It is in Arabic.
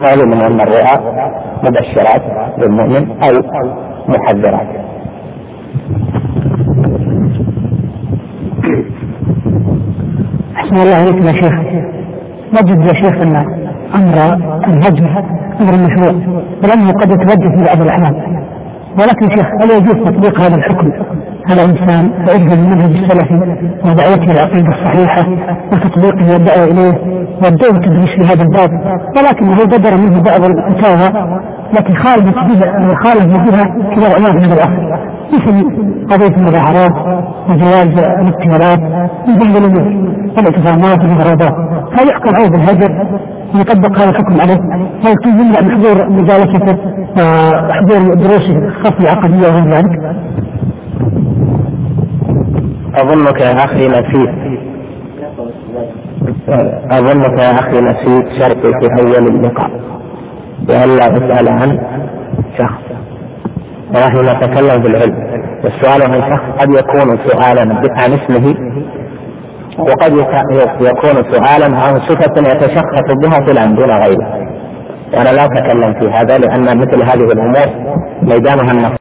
معلوم ان الرؤى مبشرات للمؤمن أو محذرات. أحسن الله عليك يا شيخ. نجد يا شيخ أن أمر الهجر أمر مشروع ولأنه قد يتوجه في بعض الأحيان ولكن شيخ هل يجوز تطبيق هذا الحكم؟ على انسان يعرف المنهج السلفي ودعوته العقيدة الصحيحة وتطبيقه والدعوة إليه والدور تدريس في هذا الباب. ولكنه بدر منه بعض الفتاوى التي خالفت بها خالف بها كبار علماء هذا العصر مثل قضية المظاهرات وجواز الاختيارات من الأمور والاعتصامات والمغاربات هل يحكم عليه بالهجر ويطبق هذا الحكم عليه. ويكون يمنع من حضور مجالسته وحضور دروسه الخاصه العقديه وغير ذلك؟ أظنك يا أخي نسيت. أظنك يا أخي نسيت شرطي في أول اللقاء. بألا أسأل عن شخص. ونحن نتكلم بالعلم والسؤال عن شخص قد يكون سؤالا عن اسمه وقد يكون سؤالا عن صفة يتشخص بها فلان دون غيره. وأنا لا أتكلم في هذا لأن مثل هذه الأمور ميدانها النص